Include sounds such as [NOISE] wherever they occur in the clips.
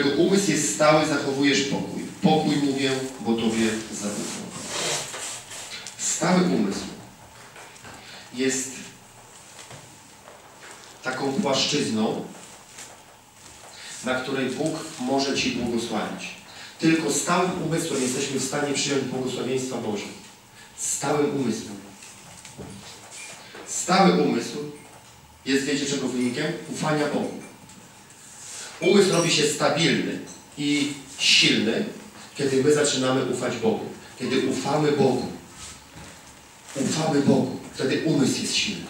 którego umysł jest stały, zachowujesz pokój. Pokój mówię, bo Tobie zaufam. Stały umysł jest taką płaszczyzną, na której Bóg może Ci błogosławić. Tylko stałym umysłem jesteśmy w stanie przyjąć błogosławieństwa Boże. Stałym umysłem. Stały umysł jest, wiecie czego wynikiem? Ufania Bogu. Umysł robi się stabilny i silny, kiedy my zaczynamy ufać Bogu. Kiedy ufamy Bogu. Ufamy Bogu. Wtedy umysł jest silny.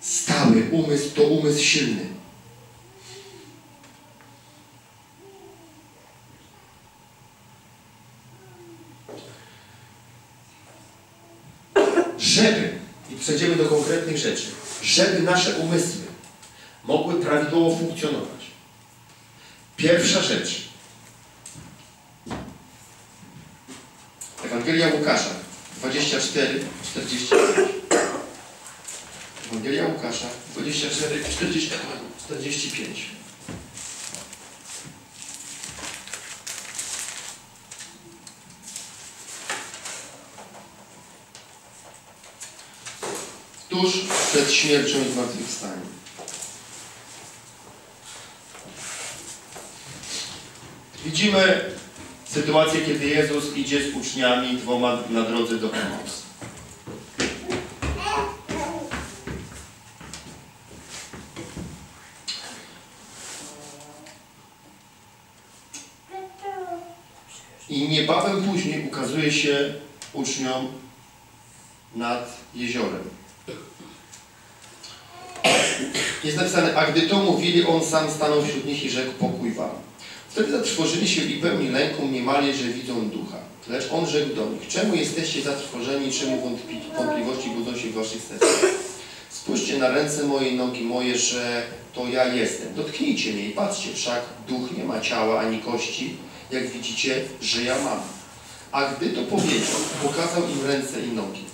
Stały umysł to umysł silny. Żeby, i przejdziemy do konkretnych rzeczy, żeby nasze umysły mogły prawidłowo funkcjonować. Pierwsza rzecz. Ewangelia Łukasza 24, 45. Ewangelia Łukasza 24, 40, 45. Tuż przed śmiercią i zmartwychwstaniem. Widzimy sytuację, kiedy Jezus idzie z uczniami dwoma na drodze do Emaus. I niebawem później ukazuje się uczniom nad jeziorem. Jest napisane, a gdy to mówili, on sam stanął wśród nich i rzekł, pokój wam. Wtedy zatrwożyli się i pełni lęku mniemali, że widzą ducha. Lecz on rzekł do nich, czemu jesteście zatrwożeni, czemu wątpi, wątpliwości budzą się w waszych sercach? Spójrzcie na ręce moje i nogi moje, że to ja jestem. Dotknijcie mnie i patrzcie, wszak duch nie ma ciała ani kości, jak widzicie, że ja mam. A gdy to powiedział, pokazał im ręce i nogi.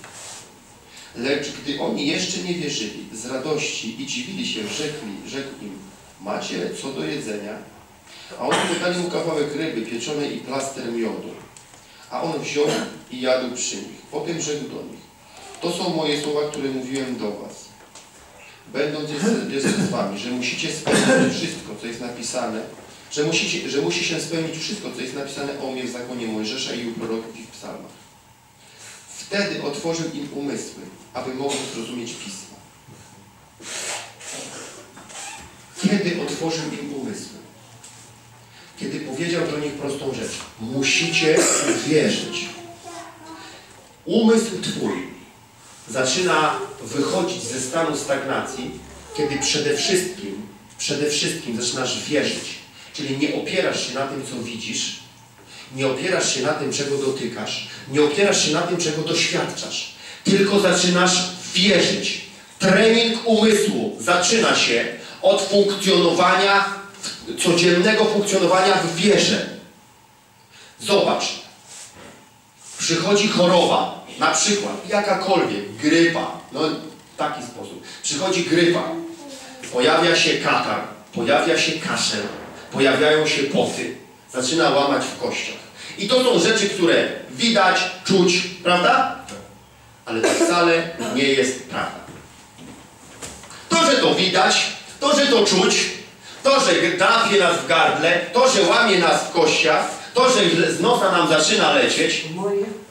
Lecz gdy oni jeszcze nie wierzyli, z radości i dziwili się, rzekli, rzekł im, macie co do jedzenia? A oni podali mu kawałek ryby pieczonej i plaster miodu. A on wziął i jadł przy nich. Potem rzekł do nich, to są moje słowa, które mówiłem do was. Będąc jeszcze z wami, że musicie spełnić wszystko, co jest napisane, że, musicie, że musi się spełnić wszystko, co jest napisane o mnie w zakonie Mojżesza i u proroków i w psalmach. Wtedy otworzył im umysły, aby mogli zrozumieć Pismo. Kiedy otworzył im umysły? Kiedy powiedział do nich prostą rzecz. Musicie wierzyć. Umysł Twój zaczyna wychodzić ze stanu stagnacji, kiedy przede wszystkim, przede wszystkim zaczynasz wierzyć. Czyli nie opierasz się na tym, co widzisz, nie opierasz się na tym, czego dotykasz, nie opierasz się na tym, czego doświadczasz, tylko zaczynasz wierzyć. Trening umysłu zaczyna się od funkcjonowania, codziennego funkcjonowania w wierze. Zobacz, przychodzi choroba, na przykład jakakolwiek, grypa, no w taki sposób. Przychodzi grypa, pojawia się katar, pojawia się kaszel, pojawiają się poty, zaczyna łamać w kościach. I to są rzeczy, które widać, czuć, prawda? Ale to wcale nie jest prawda. To, że to widać, to, że to czuć, to, że drapie nas w gardle, to, że łamie nas w kościach, to, że z nosa nam zaczyna lecieć,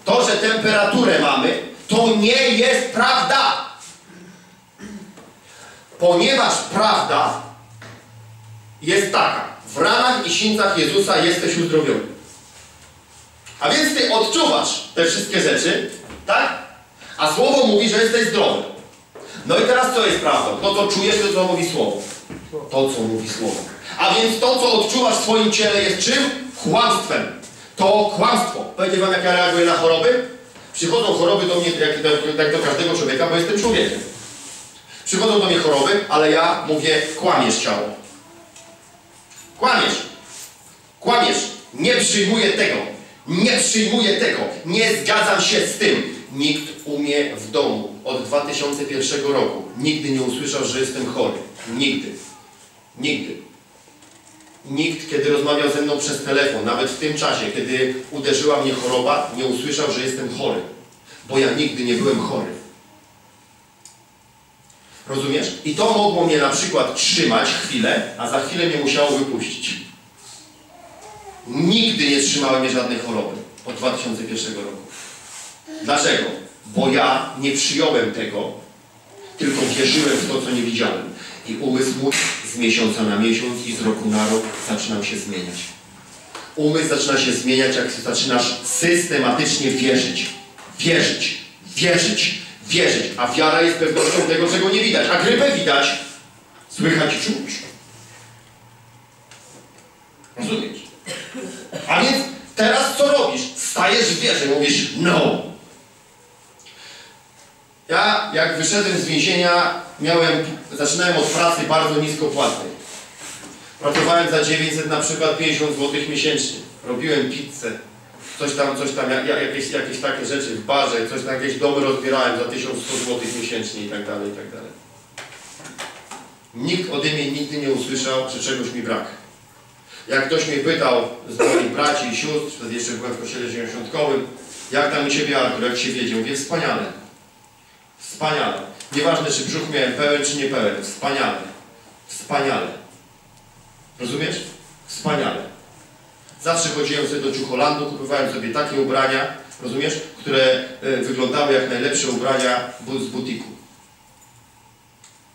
to, że temperaturę mamy, to nie jest prawda. Ponieważ prawda jest taka. W ranach i sińcach Jezusa jesteś uzdrowiony. A więc ty odczuwasz te wszystkie rzeczy, tak? A Słowo mówi, że jesteś zdrowy. No i teraz co jest prawdą? To, co czujesz, to co mówi Słowo. To, co mówi Słowo. A więc to, co odczuwasz w swoim ciele jest czym? Kłamstwem. To kłamstwo. Powiecie wam, jak ja reaguję na choroby? Przychodzą choroby do mnie, jak do, jak do każdego człowieka, bo jestem człowiekiem. Przychodzą do mnie choroby, ale ja mówię, kłamiesz ciało. Kłamiesz. Kłamiesz. Nie przyjmuję tego. Nie przyjmuję tego. Nie zgadzam się z tym. Nikt u mnie w domu od 2001 roku nigdy nie usłyszał, że jestem chory. Nigdy. Nigdy. Nikt, kiedy rozmawiał ze mną przez telefon, nawet w tym czasie, kiedy uderzyła mnie choroba, nie usłyszał, że jestem chory. Bo ja nigdy nie byłem chory. Rozumiesz? I to mogło mnie na przykład trzymać chwilę, a za chwilę mnie musiało wypuścić. Nigdy nie trzymały mnie żadnej choroby od 2001 roku. Dlaczego? Bo ja nie przyjąłem tego, tylko wierzyłem w to, co nie widziałem. I umysł mój z miesiąca na miesiąc i z roku na rok zaczynał się zmieniać. Umysł zaczyna się zmieniać, jak zaczynasz systematycznie wierzyć. Wierzyć, wierzyć, wierzyć. A wiara jest pewnością tego, czego nie widać. A grypę widać, słychać czuć. Rozumiesz? A więc teraz co robisz? Stajesz w wierze, mówisz no. Ja jak wyszedłem z więzienia, miałem, zaczynałem od pracy bardzo nisko płatnej. Pracowałem za 900 na przykład 50 zł miesięcznie. Robiłem pizzę, coś tam, coś tam, ja, ja, jakieś, jakieś takie rzeczy w barze, coś tam, jakieś domy rozbierałem za 1100 zł miesięcznie i tak dalej, i tak dalej. Nikt ode mnie nigdy nie usłyszał, że czegoś mi brak. Jak ktoś mnie pytał z moich braci i sióstr, wtedy jeszcze byłem w kościele dziewięćdziesiątkowym, jak tam u Ciebie Artur, jak się wiedzie? Mówię, wspaniale. Wspaniale. Nieważne, czy brzuch miałem pełen, czy nie pełen. Wspaniale. Wspaniale. Rozumiesz? Wspaniale. Zawsze chodziłem sobie do Ciucholandu, kupowałem sobie takie ubrania, rozumiesz, które y, wyglądały jak najlepsze ubrania z butiku.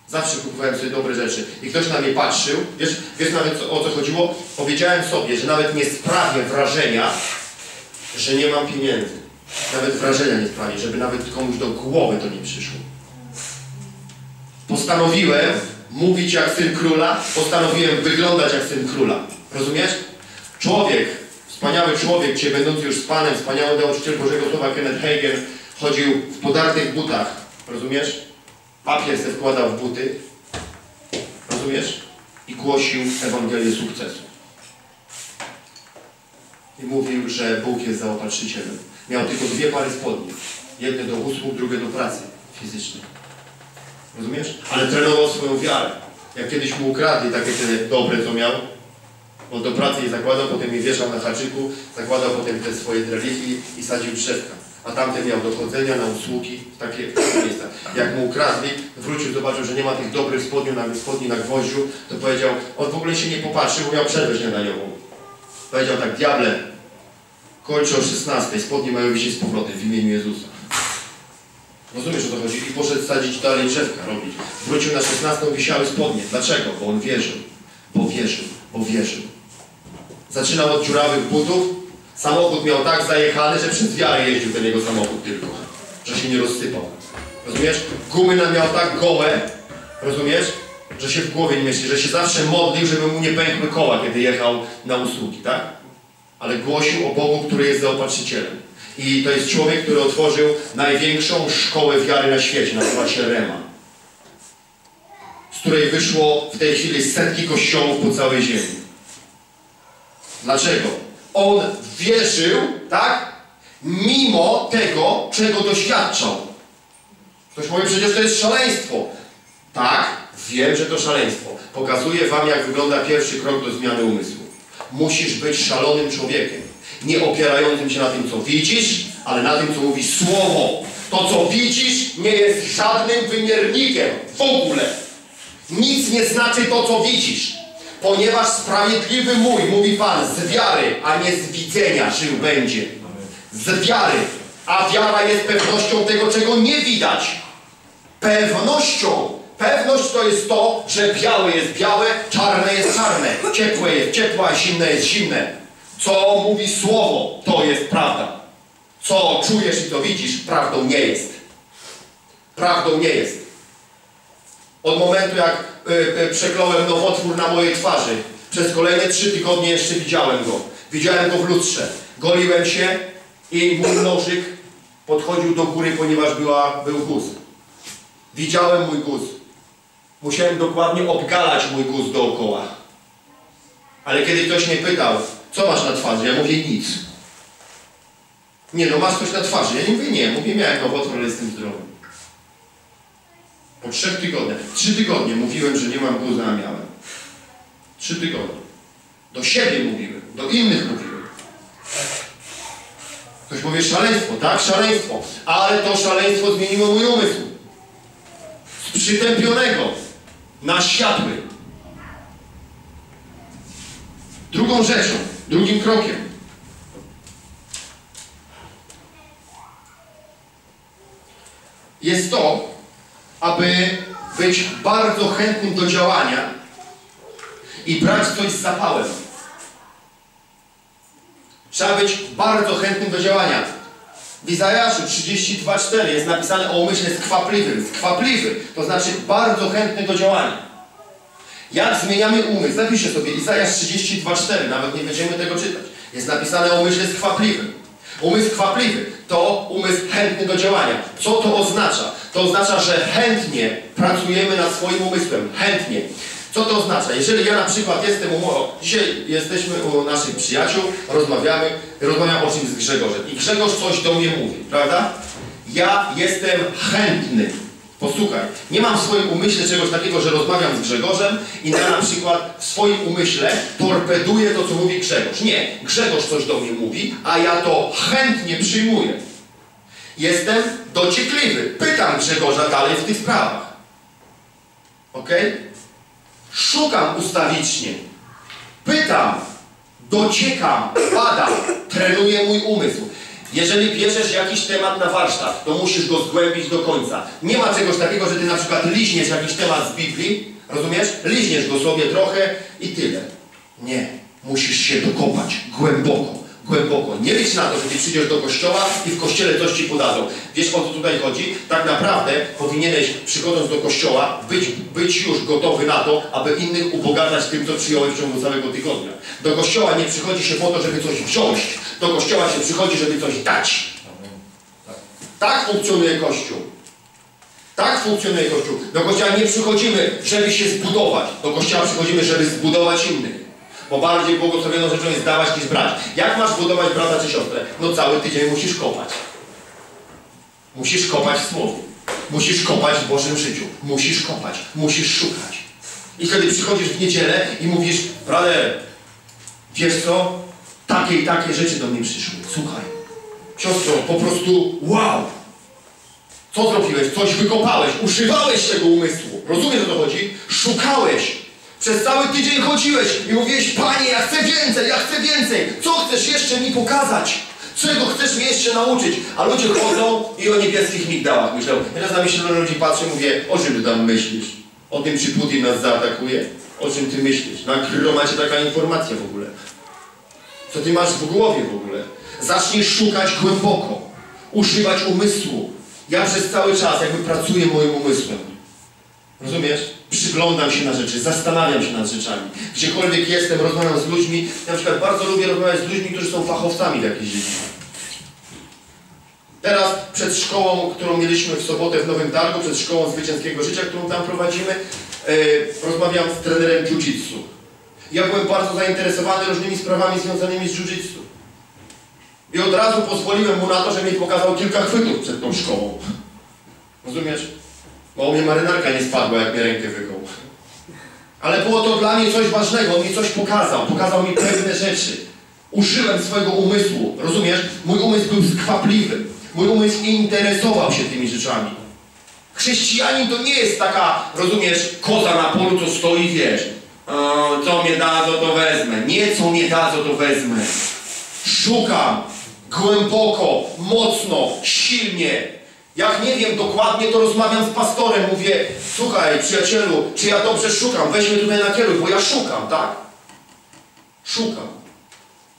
Zawsze kupowałem sobie dobre rzeczy. I ktoś na mnie patrzył, wiesz, wiesz nawet co, o co chodziło? Powiedziałem sobie, że nawet nie sprawię wrażenia, że nie mam pieniędzy. Nawet wrażenia nie sprawi, żeby nawet komuś do głowy to nie przyszło. Postanowiłem mówić jak syn króla, postanowiłem wyglądać jak syn króla. Rozumiesz? Człowiek, wspaniały człowiek, cię będący już z Panem, wspaniały nauczyciel Bożego Słowa Kenneth Hagen, chodził w podartych butach. Rozumiesz? Papier se wkładał w buty. Rozumiesz? I głosił Ewangelię sukcesu. I mówił, że Bóg jest zaopatrzycielem. Miał tylko dwie pary spodni. Jedne do usług, drugie do pracy fizycznej. Rozumiesz? Ale trenował swoją wiarę. Jak kiedyś mu ukradli takie te dobre, co miał, on do pracy je zakładał, potem je wieszał na haczyku, zakładał potem te swoje drewiki i sadził drzewka. A tamten miał do chodzenia na usługi w takie miejsca. Jak mu ukradli, wrócił, zobaczył, że nie ma tych dobrych spodni na, spodni na gwoździu, to powiedział, on w ogóle się nie popatrzył, miał przerwę śniadaniową. Powiedział tak, diable, kończę o 16, spodnie mają wisieć z powrotem w imieniu Jezusa. Rozumiesz o co chodzi? I poszedł sadzić dalej drzewka robić. Wrócił na 16, wisiały spodnie. Dlaczego? Bo on wierzył. Bo wierzył. Bo wierzył. Zaczynał od dziurawych butów. Samochód miał tak zajechany, że przez wiarę jeździł ten jego samochód tylko. Że się nie rozsypał. Rozumiesz? Gumy nam miał tak gołe, rozumiesz? Że się w głowie nie mieści, że się zawsze modlił, żeby mu nie pękły koła, kiedy jechał na usługi, tak? Ale głosił o Bogu, który jest zaopatrzycielem. I to jest człowiek, który otworzył największą szkołę wiary na świecie, nazywa się Rema. Z której wyszło w tej chwili setki kościołów po całej ziemi. Dlaczego? On wierzył, tak? Mimo tego, czego doświadczał. Ktoś powie, przecież to jest szaleństwo. Tak, wiem, że to szaleństwo. Pokazuję wam, jak wygląda pierwszy krok do zmiany umysłu. Musisz być szalonym człowiekiem. Nie opierającym się na tym, co widzisz, ale na tym, co mówi Słowo. To, co widzisz, nie jest żadnym wymiernikiem. W ogóle. Nic nie znaczy to, co widzisz. Ponieważ sprawiedliwy mój, mówi Pan, z wiary, a nie z widzenia żył będzie. Z wiary. A wiara jest pewnością tego, czego nie widać. Pewnością. Pewność to jest to, że białe jest białe, czarne jest czarne, ciepłe jest ciepłe, a zimne jest zimne. Co mówi Słowo, to jest prawda. Co czujesz i to widzisz, prawdą nie jest. Prawdą nie jest. Od momentu, jak y, y, przekląłem nowotwór na mojej twarzy, przez kolejne trzy tygodnie jeszcze widziałem go. Widziałem go w lustrze. Goliłem się i mój nożyk podchodził do góry, ponieważ była, był guz. Widziałem mój guz. Musiałem dokładnie obgalać mój guz dookoła. Ale kiedy ktoś mnie pytał, co masz na twarzy? Ja mówię nic. Nie no, masz coś na twarzy. Ja nie mówię nie. Mówię, miałem nowotwór, ale jestem zdrowy. Po trzech tygodniach, trzy tygodnie mówiłem, że nie mam guza, a miałem. Trzy tygodnie. Do siebie mówimy, do innych mówimy. Ktoś powie szaleństwo, tak? Szaleństwo. Ale to szaleństwo zmieniło mój umysł. Przytępionego na światły. Drugą rzeczą, drugim krokiem. Jest to, aby być bardzo chętnym do działania i brać coś z zapałem. Trzeba być bardzo chętnym do działania. W Izajaszu 32,4 jest napisane o umyśle skwapliwym. Skwapliwy to znaczy bardzo chętny do działania. Jak zmieniamy umysł? Zapiszę sobie Izajasz 32,4, nawet nie będziemy tego czytać. Jest napisane o umyśle skwapliwym. Umysł skwapliwy to umysł chętny do działania. Co to oznacza? To oznacza, że chętnie pracujemy nad swoim umysłem. Chętnie. Co to oznacza? Jeżeli ja na przykład jestem u... Dzisiaj jesteśmy u naszych przyjaciół, rozmawiamy, rozmawiam o czymś z Grzegorzem i Grzegorz coś do mnie mówi, prawda? Ja jestem chętny. Posłuchaj, nie mam w swoim umyśle czegoś takiego, że rozmawiam z Grzegorzem i ja na przykład w swoim umyśle torpeduję to, co mówi Grzegorz. Nie, Grzegorz coś do mnie mówi, a ja to chętnie przyjmuję. Jestem dociekliwy. Pytam Grzegorza dalej w tych sprawach. Ok? Szukam ustawicznie. Pytam. Dociekam. Badam. Trenuję mój umysł. Jeżeli bierzesz jakiś temat na warsztat, to musisz go zgłębić do końca. Nie ma czegoś takiego, że ty na przykład liźniesz jakiś temat z Biblii, rozumiesz? Liźniesz go sobie trochę i tyle. Nie. Musisz się dokopać głęboko. Głęboko. Nie liczь na to, że ty przyjdziesz do kościoła i w kościele coś ci podadzą. Wiesz o co tutaj chodzi? Tak naprawdę powinieneś przychodząc do kościoła być, być już gotowy na to, aby innych ubogacać tym, co przyjąłeś w ciągu całego tygodnia. Do kościoła nie przychodzi się po to, żeby coś wziąć. Do kościoła się przychodzi, żeby coś dać. Tak funkcjonuje Kościół. Tak funkcjonuje Kościół. Do kościoła nie przychodzimy, żeby się zbudować. Do kościoła przychodzimy, żeby zbudować innych. Bo bardziej błogosławioną rzeczą jest dawać niż brać. Jak masz budować brata czy siostrę? No cały tydzień musisz kopać. Musisz kopać w słowie. Musisz kopać w Bożym życiu. Musisz kopać. Musisz szukać. I kiedy przychodzisz w niedzielę i mówisz, brother, wiesz co? Takie i takie rzeczy do mnie przyszły. Słuchaj. Siostro, po prostu wow! Co zrobiłeś? Coś wykopałeś, używałeś tego umysłu. Rozumiesz o co chodzi? Szukałeś. Przez cały tydzień chodziłeś i mówiłeś, Panie, ja chcę więcej, ja chcę więcej. Co chcesz jeszcze mi pokazać? Czego chcesz mnie jeszcze nauczyć? A ludzie chodzą i o niebieskich migdałach myślą. Teraz na myśl ludzi patrzę mówię, o czym ty tam myślisz? O tym, czy Putin nas zaatakuje? O czym ty myślisz? Na macie taka informacja w ogóle. Co ty masz w głowie w ogóle? Zacznij szukać głęboko. Używać umysłu. Ja przez cały czas jakby pracuję moim umysłem. Rozumiesz? Przyglądam się na rzeczy, zastanawiam się nad rzeczami. Gdziekolwiek jestem, rozmawiam z ludźmi. Na przykład bardzo lubię rozmawiać z ludźmi, którzy są fachowcami w jakiejś dziedzinie. Teraz przed szkołą, którą mieliśmy w sobotę w Nowym Targu, przed szkołą zwycięskiego życia, którą tam prowadzimy, yy, rozmawiam z trenerem jiu-jitsu. Ja byłem bardzo zainteresowany różnymi sprawami związanymi z jiu-jitsu. I od razu pozwoliłem mu na to, że mi pokazał kilka chwytów przed tą szkołą. Rozumiesz? Bo u mnie marynarka nie spadła, jak mnie rękę wyjął. Ale było to dla mnie coś ważnego, on mi coś pokazał, pokazał mi pewne rzeczy. Użyłem swojego umysłu, rozumiesz? Mój umysł był skwapliwy. Mój umysł interesował się tymi rzeczami. Chrześcijanin to nie jest taka, rozumiesz, koza na polu, co stoi, wiesz, o, co mnie dadzą, to wezmę. Nie, co mnie dadzą, to wezmę. Szukam głęboko, mocno, silnie, jak nie wiem dokładnie, to rozmawiam z pastorem, mówię, słuchaj, przyjacielu, czy ja dobrze szukam? Weź mnie tutaj na kierunek, bo ja szukam, tak? Szukam.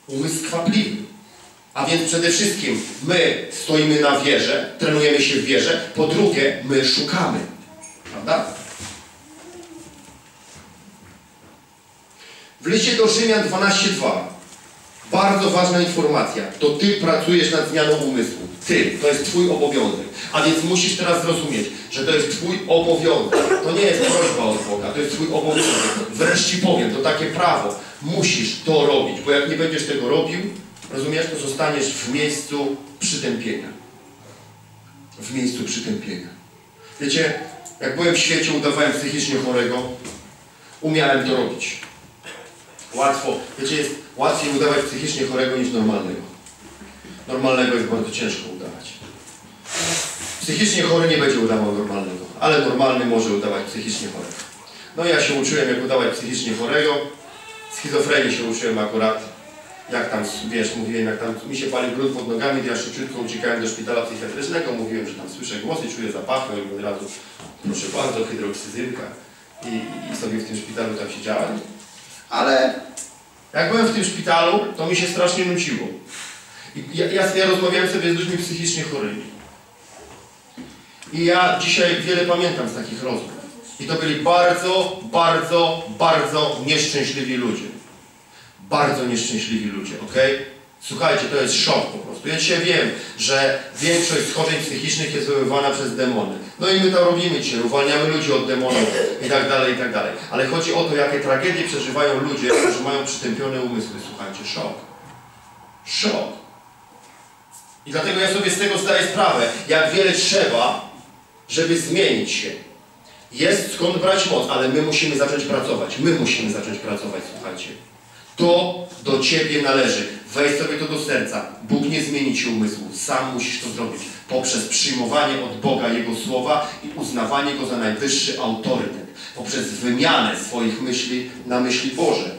Umysł skwapliwy. A więc przede wszystkim my stoimy na wierze, trenujemy się w wierze. Po drugie, my szukamy. Prawda? W liście do Rzymian 12.2 bardzo ważna informacja. To Ty pracujesz nad zmianą umysłu. Ty. To jest Twój obowiązek. A więc musisz teraz zrozumieć, że to jest Twój obowiązek. To nie jest prośba od Boga, to jest Twój obowiązek. Wreszcie powiem, to takie prawo. Musisz to robić, bo jak nie będziesz tego robił, rozumiesz, to zostaniesz w miejscu przytępienia. W miejscu przytępienia. Wiecie, jak byłem w świecie, udawałem psychicznie chorego, umiałem to robić. Łatwo, wiecie, jest łatwiej udawać psychicznie chorego niż normalnego. Normalnego jest bardzo ciężko. Psychicznie chory nie będzie udawał normalnego, ale normalny może udawać psychicznie chorego. No ja się uczyłem, jak udawać psychicznie chorego. Schizofrenii się uczyłem akurat. Jak tam, wiesz, mówiłem, jak tam mi się palił grunt pod nogami, to ja szybciutko uciekałem do szpitala psychiatrycznego, mówiłem, że tam słyszę głosy, czuję zapachy, i od razu, proszę bardzo, hydroksyzynka. I, i, sobie w tym szpitalu tam siedziałem. Ale jak byłem w tym szpitalu, to mi się strasznie nudziło. I ja, ja, ja rozmawiałem sobie z ludźmi psychicznie chorymi. I ja dzisiaj wiele pamiętam z takich rozmów. I to byli bardzo, bardzo, bardzo nieszczęśliwi ludzie. Bardzo nieszczęśliwi ludzie, ok? Słuchajcie, to jest szok po prostu. Ja dzisiaj wiem, że większość schorzeń psychicznych jest wywoływana przez demony. No i my to robimy dzisiaj, uwalniamy ludzi od demonów i tak dalej, i tak dalej. Ale chodzi o to, jakie tragedie przeżywają ludzie, którzy mają przytępione umysły. Słuchajcie, szok. Szok. I dlatego ja sobie z tego zdaję sprawę, jak wiele trzeba, żeby zmienić się. Jest skąd brać moc, ale my musimy zacząć pracować. My musimy zacząć pracować, słuchajcie. To do Ciebie należy. Weź sobie to do serca. Bóg nie zmieni Ci umysłu. Sam musisz to zrobić. Poprzez przyjmowanie od Boga Jego Słowa i uznawanie Go za najwyższy autorytet. Poprzez wymianę swoich myśli na myśli Boże.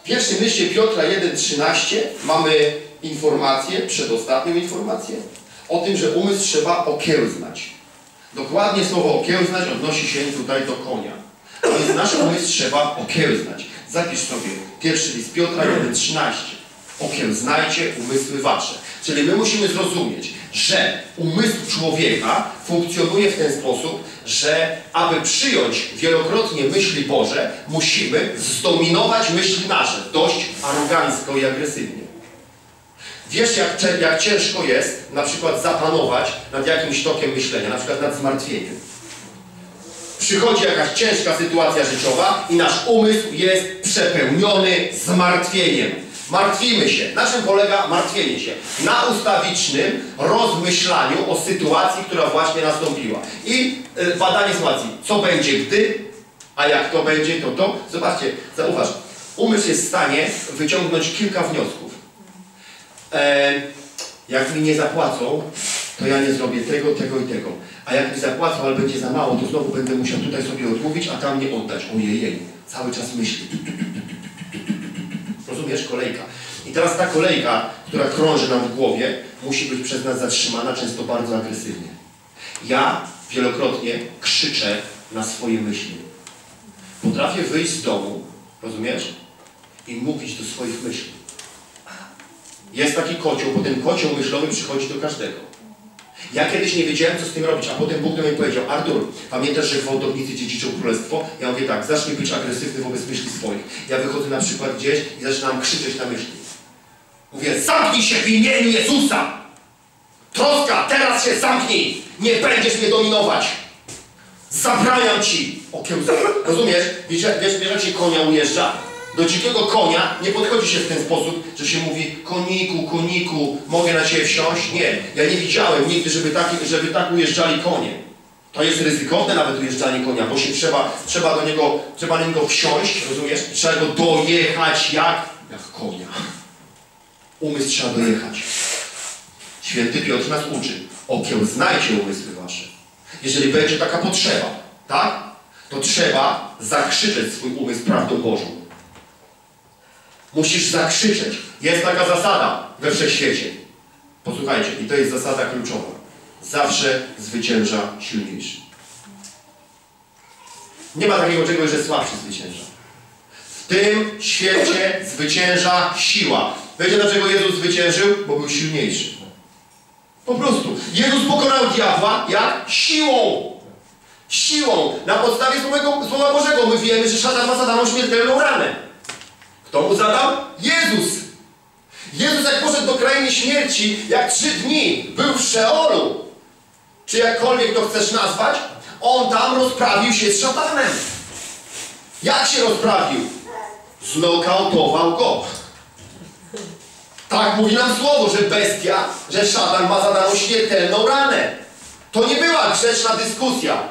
W pierwszym liście Piotra 1,13 mamy informację, przedostatnią informację, o tym, że umysł trzeba okiełznać. Dokładnie słowo okiełznać odnosi się tutaj do konia. A więc nasz umysł trzeba okiełznać. Zapisz sobie pierwszy list Piotra 1,13. Okiełznajcie umysły wasze. Czyli my musimy zrozumieć, że umysł człowieka funkcjonuje w ten sposób, że aby przyjąć wielokrotnie myśli Boże, musimy zdominować myśli nasze dość arogancko i agresywnie. Wiesz, jak, jak ciężko jest na przykład zapanować nad jakimś tokiem myślenia, na przykład nad zmartwieniem. Przychodzi jakaś ciężka sytuacja życiowa i nasz umysł jest przepełniony zmartwieniem. Martwimy się. Na czym polega martwienie się? Na ustawicznym rozmyślaniu o sytuacji, która właśnie nastąpiła. I y, badanie sytuacji. Co będzie gdy, a jak to będzie, to to. Zobaczcie, zauważ. Umysł jest w stanie wyciągnąć kilka wniosków. E, jak mi nie zapłacą, to ja nie zrobię tego, tego i tego. A jak mi zapłacą, ale będzie za mało, to znowu będę musiał tutaj sobie odmówić, a tam nie oddać. Ojej, cały czas myśli. Rozumiesz? Kolejka. I teraz ta kolejka, która krąży nam w głowie, musi być przez nas zatrzymana, często bardzo agresywnie. Ja wielokrotnie krzyczę na swoje myśli. Potrafię wyjść z domu, rozumiesz? I mówić do swoich myśli. Jest taki kocioł, bo ten kocioł myślowy przychodzi do każdego. Ja kiedyś nie wiedziałem, co z tym robić, a potem Bóg do mnie powiedział, Artur, pamiętasz, że gwałtownicy dziedziczą królestwo? Ja mówię tak, zacznij być agresywny wobec myśli swoich. Ja wychodzę na przykład gdzieś i zaczynam krzyczeć na myśli. Mówię, zamknij się w imieniu Jezusa! Troska, teraz się zamknij! Nie będziesz mnie dominować! Zabraniam ci! Okiełza. Rozumiesz? Wiesz, wiesz, wiesz, jak się konia ujeżdża? Do dzikiego konia nie podchodzi się w ten sposób, że się mówi koniku, koniku, mogę na ciebie wsiąść? Nie. Ja nie widziałem nigdy, żeby tak, żeby tak ujeżdżali konie. To jest ryzykowne nawet ujeżdżanie konia, bo się trzeba, trzeba do niego, trzeba na niego wsiąść, rozumiesz? Trzeba go dojechać jak? Jak konia. Umysł trzeba dojechać. Święty Piotr nas uczy. Okiełznajcie umysły wasze. Jeżeli będzie taka potrzeba, tak? To trzeba zakrzyczeć swój umysł prawdą Bożą. Musisz zakrzyczeć. Jest taka zasada we wszechświecie. Posłuchajcie, i to jest zasada kluczowa. Zawsze zwycięża silniejszy. Nie ma takiego czegoś, że słabszy zwycięża. W tym świecie zwycięża siła. Wiecie dlaczego Jezus zwyciężył? Bo był silniejszy. Po prostu. Jezus pokonał diabła jak? Siłą. Siłą. Na podstawie Słowa Bożego my wiemy, że szatan ma zadaną śmiertelną ranę. Kto mu zadał? Jezus. Jezus jak poszedł do krainy śmierci, jak trzy dni był w Szeolu, czy jakkolwiek to chcesz nazwać, on tam rozprawił się z szatanem. Jak się rozprawił? Znokautował go. Tak mówi nam słowo, że bestia, że szatan ma zadaną śmiertelną ranę. To nie była grzeczna dyskusja.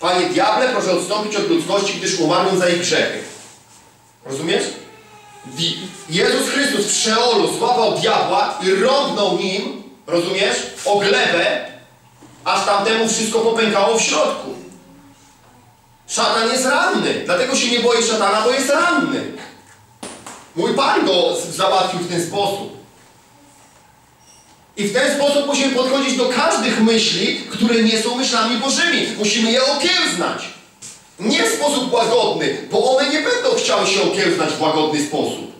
Panie diable, proszę odstąpić od ludzkości, gdyż umarłem za ich grzechy. Rozumiesz? Jezus Chrystus w Szeolu złapał diabła i rąbnął nim, rozumiesz, o glebę, aż tamtemu wszystko popękało w środku. Szatan jest ranny, dlatego się nie boję szatana, bo jest ranny. Mój Pan go załatwił w ten sposób. I w ten sposób musimy podchodzić do każdych myśli, które nie są myślami Bożymi. Musimy je okiełznać. Nie w sposób łagodny, bo one nie będą chciały się okiełznać w łagodny sposób.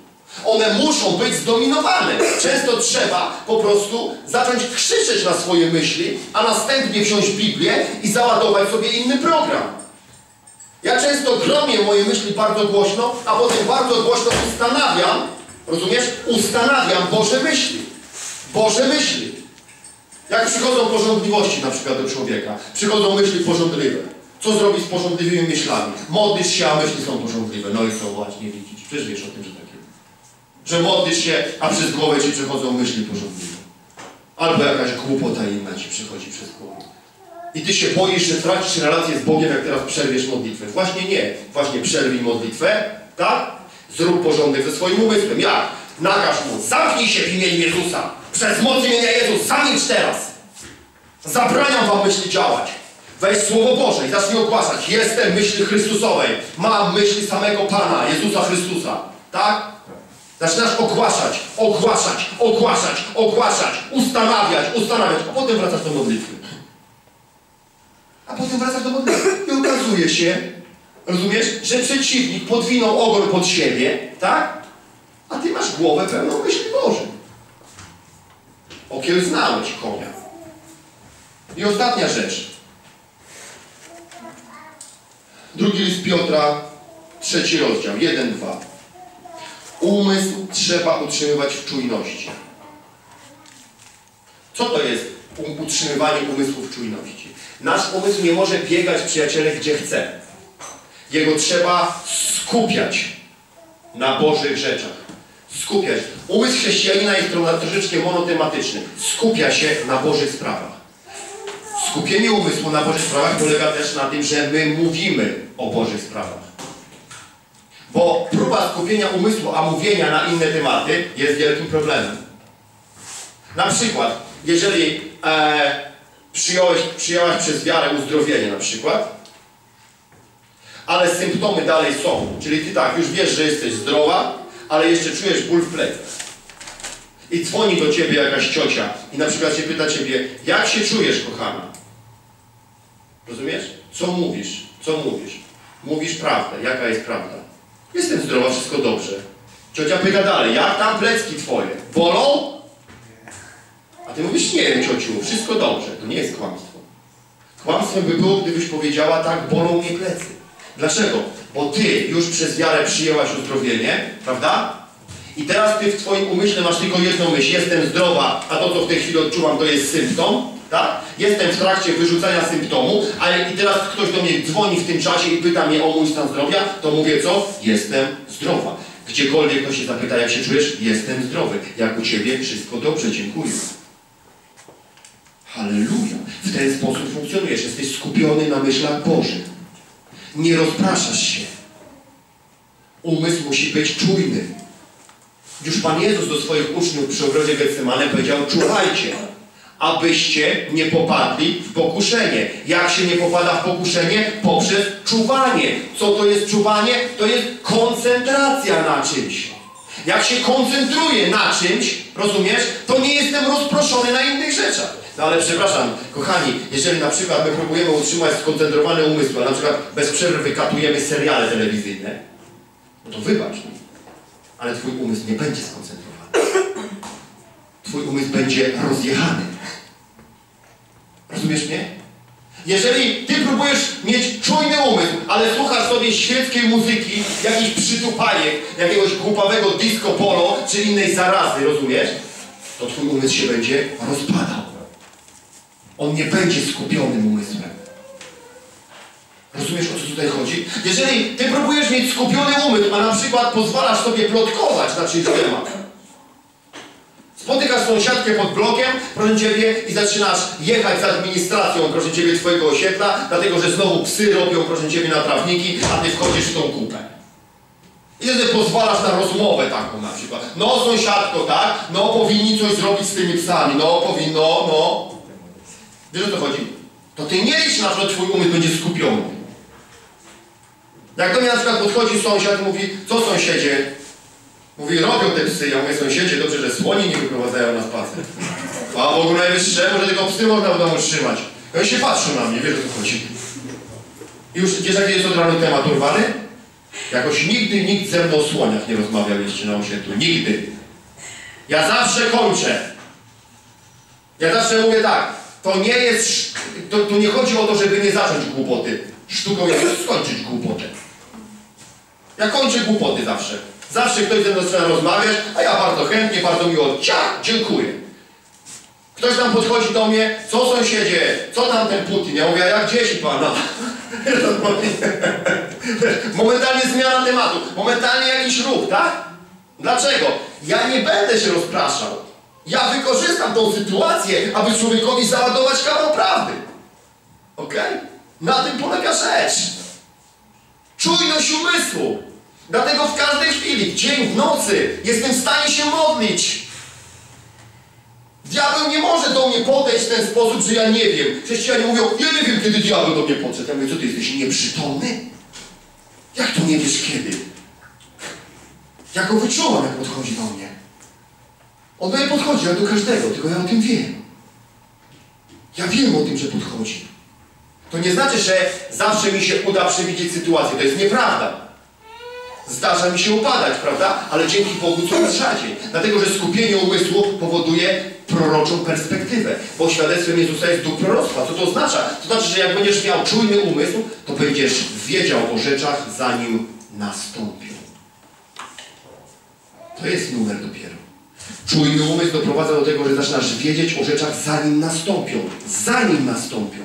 One muszą być zdominowane. Często trzeba po prostu zacząć krzyczeć na swoje myśli, a następnie wziąć Biblię i załadować sobie inny program. Ja często gromię moje myśli bardzo głośno, a potem bardzo głośno ustanawiam, rozumiesz? Ustanawiam Boże myśli. Boże myśli. Jak przychodzą porządliwości na przykład do człowieka, przychodzą myśli porządliwe. Co zrobić z porządliwymi myślami? Modlisz się, a myśli są porządliwe. No i co właśnie widzisz? Przecież wiesz o tym, że takie. Że modlisz się, a przez głowę ci przechodzą myśli porządliwe. Albo jakaś głupota inna ci przychodzi przez głowę. I ty się boisz, że tracisz relację z Bogiem, jak teraz przerwiesz modlitwę. Właśnie nie. Właśnie przerwij modlitwę, tak? Zrób porządek ze swoim umysłem. Jak? Nakaż mu, zamknij się w imieniu Jezusa. Przez moc imienia Jezus, zamilcz teraz. Zabraniam wam myśli działać. Weź Słowo Boże i zacznij ogłaszać. Jestem myśli Chrystusowej. Mam myśli samego Pana, Jezusa Chrystusa. Tak? Zaczynasz ogłaszać, ogłaszać, ogłaszać, ogłaszać, ustanawiać, ustanawiać, a potem wracasz do modlitwy. A potem wracasz do modlitwy i okazuje się, rozumiesz, że przeciwnik podwinął ogon pod siebie, tak? A ty masz głowę pełną myśli Bożych. Okiełznałeś konia. I ostatnia rzecz. Drugi list Piotra, trzeci rozdział, 1-2. Umysł trzeba utrzymywać w czujności. Co to jest utrzymywanie umysłu w czujności? Nasz umysł nie może biegać, przyjaciele, gdzie chce. Jego trzeba skupiać na Bożych rzeczach. Skupiać. Umysł chrześcijanina jest tro- troszeczkę monotematyczny. Skupia się na Bożych sprawach. Skupienie umysłu na Bożych sprawach polega też na tym, że my mówimy o Bożych sprawach. Bo próba skupienia umysłu, a mówienia na inne tematy jest wielkim problemem. Na przykład, jeżeli e, przyjąłeś, przyjęłaś przez wiarę uzdrowienie na przykład, ale symptomy dalej są, czyli ty tak, już wiesz, że jesteś zdrowa, ale jeszcze czujesz ból w plecach. I dzwoni do ciebie jakaś ciocia i na przykład się pyta ciebie, jak się czujesz, kochana? Rozumiesz? Co mówisz? Co mówisz? Mówisz prawdę. Jaka jest prawda? Jestem zdrowa, wszystko dobrze. Ciocia pyta dalej, jak tam plecki twoje? Bolą? A ty mówisz, nie ciociu, wszystko dobrze. To nie jest kłamstwo. Kłamstwem by było, gdybyś powiedziała, tak, bolą mnie plecy. Dlaczego? Bo ty już przez wiarę przyjęłaś uzdrowienie, prawda? I teraz ty w twoim umyśle masz tylko jedną myśl, jestem zdrowa, a to, co w tej chwili odczuwam, to jest symptom, tak? Jestem w trakcie wyrzucania symptomu, ale i teraz ktoś do mnie dzwoni w tym czasie i pyta mnie o mój stan zdrowia, to mówię co? Jestem zdrowa. Gdziekolwiek ktoś się zapyta, jak się czujesz, jestem zdrowy. Jak u ciebie, wszystko dobrze, dziękuję. Halleluja. W ten sposób funkcjonujesz. Jesteś skupiony na myślach Bożych. Nie rozpraszasz się. Umysł musi być czujny. Już Pan Jezus do swoich uczniów przy ogrodzie Getsemane powiedział, czuwajcie, abyście nie popadli w pokuszenie. Jak się nie popada w pokuszenie? Poprzez czuwanie. Co to jest czuwanie? To jest koncentracja na czymś. Jak się koncentruję na czymś, rozumiesz, to nie jestem rozproszony na innych rzeczach. No ale przepraszam, kochani, jeżeli na przykład my próbujemy utrzymać skoncentrowany umysł, a na przykład bez przerwy katujemy seriale telewizyjne, no to wybacz mi, ale Twój umysł nie będzie skoncentrowany. Twój umysł będzie rozjechany. Rozumiesz mnie? Jeżeli Ty próbujesz mieć czujny umysł, ale słuchasz sobie świeckiej muzyki, jakichś przytupajek, jakiegoś głupawego disco polo, czy innej zarazy, rozumiesz? To Twój umysł się będzie rozpadał. On nie będzie skupionym umysłem. Rozumiesz, o co tutaj chodzi? Jeżeli Ty próbujesz mieć skupiony umysł, a na przykład pozwalasz sobie plotkować na czyjś temat, Spotykasz sąsiadkę pod blokiem, proszę Ciebie, i zaczynasz jechać z administracją, proszę Ciebie, Twojego osiedla, dlatego że znowu psy robią, proszę Ciebie, na trawniki, a Ty wchodzisz w tą kupę. I wtedy pozwalasz na rozmowę taką na przykład. No sąsiadko, tak? No powinni coś zrobić z tymi psami. No powinno, no. Wiesz o co chodzi? To ty nie licz na to, że twój umysł będzie skupiony. Jak do mnie na przykład podchodzi sąsiad i mówi, co sąsiedzie? Mówi, robią te psy. Ja mówię, sąsiedzie, dobrze, że słoni nie wyprowadzają na spacer. A w ogóle najwyższemu, że tylko psy można w domu trzymać. I on się patrzył na mnie, wiesz o co chodzi. I już, wiesz jaki jest od rano temat urwany? Jakoś nigdy nikt ze mną o słoniach nie rozmawiał jeszcze na osiedlu. Nigdy. Ja zawsze kończę. Ja zawsze mówię tak. To nie jest... To, tu nie chodzi o to, żeby nie zacząć głupoty. Sztuką jest skończyć głupotę. Ja kończę głupoty zawsze. Zawsze ktoś ze mną zaczyna rozmawiać, a ja bardzo chętnie, bardzo miło. Ciach, dziękuję. Ktoś tam podchodzi do mnie, co sąsiedzie, co tam ten Putin? Ja mówię, jak dzieci pana? [LAUGHS] Momentalnie zmiana tematu, momentalnie jakiś ruch, tak? Dlaczego? Ja nie będę się rozpraszał. Ja wykorzystam tą sytuację, aby człowiekowi załadować kawał prawdy. Okej? Na tym polega rzecz. Czujność umysłu. Dlatego w każdej chwili, w dzień, w nocy, jestem w stanie się modlić. Diabeł nie może do mnie podejść w ten sposób, że ja nie wiem. Chrześcijanie mówią, ja nie wiem, kiedy diabeł do mnie podszedł. Ja mówię, co ty jesteś nieprzytomny? Jak to nie wiesz kiedy? Ja go wyczułam, jak podchodzi do mnie. On do mnie podchodzi, ale do każdego, tylko ja o tym wiem. Ja wiem o tym, że podchodzi. To nie znaczy, że zawsze mi się uda przewidzieć sytuację. To jest nieprawda. Zdarza mi się upadać, prawda? Ale dzięki Bogu coraz rzadziej. Dlatego, że skupienie umysłu powoduje proroczą perspektywę. Bo świadectwem Jezusa jest duch proroctwa. Co to oznacza? To znaczy, że jak będziesz miał czujny umysł, to będziesz wiedział o rzeczach, zanim nastąpią. To jest numer dopiero. Czujny umysł doprowadza do tego, że zaczynasz wiedzieć o rzeczach, zanim nastąpią. Zanim nastąpią.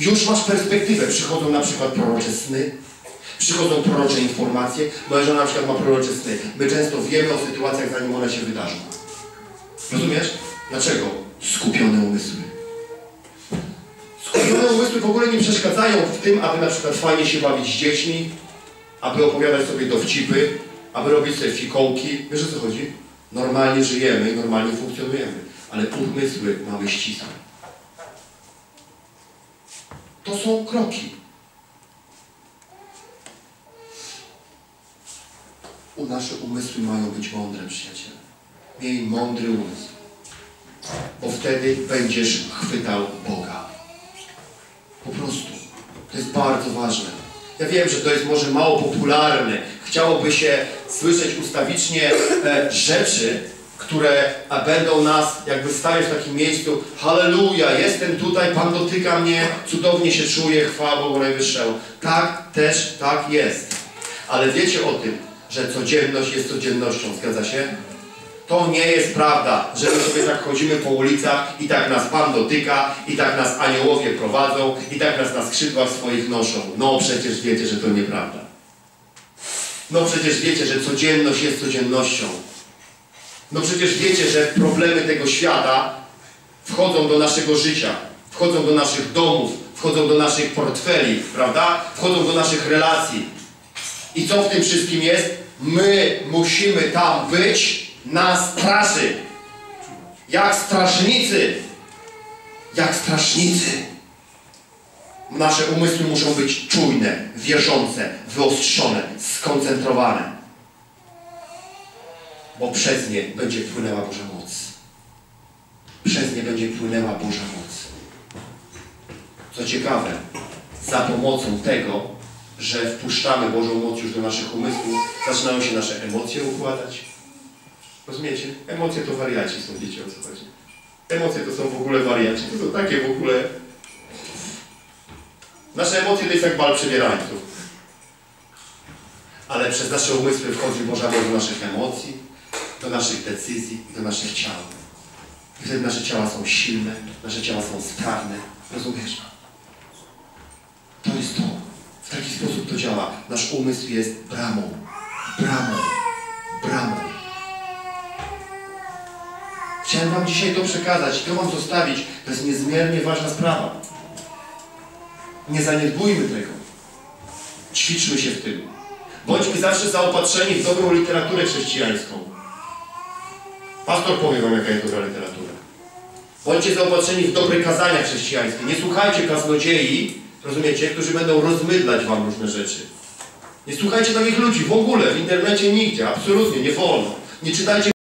Już masz perspektywę. Przychodzą na przykład prorocze sny, przychodzą prorocze informacje. Moja żona na przykład ma prorocze sny. My często wiemy o sytuacjach, zanim one się wydarzą. Rozumiesz? Dlaczego? Skupione umysły. Skupione umysły w ogóle nie przeszkadzają w tym, aby na przykład fajnie się bawić z dziećmi, aby opowiadać sobie dowcipy, aby robić sobie fikołki. Wiesz o co chodzi? Normalnie żyjemy, normalnie funkcjonujemy, ale umysły mamy ścisłe. To są kroki. Nasze umysły mają być mądre, przyjaciele. Miej mądry umysł. Bo wtedy będziesz chwytał Boga. Po prostu. To jest bardzo ważne. Ja wiem, że to jest może mało popularne. Chciałoby się słyszeć ustawicznie e, rzeczy, które a, będą nas jakby stawiać w takim miejscu. Halleluja, jestem tutaj, Pan dotyka mnie, cudownie się czuję, chwała Bogu Najwyższemu. Tak, też tak jest. Ale wiecie o tym, że codzienność jest codziennością, zgadza się? To nie jest prawda, że my sobie tak chodzimy po ulicach i tak nas Pan dotyka, i tak nas aniołowie prowadzą, i tak nas na skrzydłach swoich noszą. No przecież wiecie, że to nieprawda. No przecież wiecie, że codzienność jest codziennością. No przecież wiecie, że problemy tego świata wchodzą do naszego życia, wchodzą do naszych domów, wchodzą do naszych portfeli, prawda? Wchodzą do naszych relacji. I co w tym wszystkim jest? My musimy tam być na straży. Jak strażnicy. Jak strażnicy. Nasze umysły muszą być czujne, wierzące, wyostrzone, skoncentrowane. Bo przez nie będzie płynęła Boża moc. Przez nie będzie płynęła Boża moc. Co ciekawe, za pomocą tego, że wpuszczamy Bożą moc już do naszych umysłów, zaczynają się nasze emocje układać. Rozumiecie? Emocje to wariaci są, wiecie o co chodzi. Emocje to są w ogóle wariaci. To są takie w ogóle... Nasze emocje to jest jak bal przebierańców. Ale przez nasze umysły wchodzi Boża moc do naszych emocji, do naszych decyzji, do naszych ciał. I wtedy nasze ciała są silne, nasze ciała są sprawne. Rozumiesz? To jest to. Sposób to działa. Nasz umysł jest bramą. Bramą. Bramą. Chciałem Wam dzisiaj to przekazać i to Wam zostawić. To jest niezmiernie ważna sprawa. Nie zaniedbujmy tego. Ćwiczmy się w tym. Bądźmy zawsze zaopatrzeni w dobrą literaturę chrześcijańską. Pastor powie Wam, jaka jest dobra literatura. Bądźcie zaopatrzeni w dobre kazania chrześcijańskie. Nie słuchajcie kaznodziei, rozumiecie, którzy będą rozmydlać Wam różne rzeczy. Nie słuchajcie takich ludzi w ogóle, w internecie nigdzie, absolutnie, nie wolno. Nie czytajcie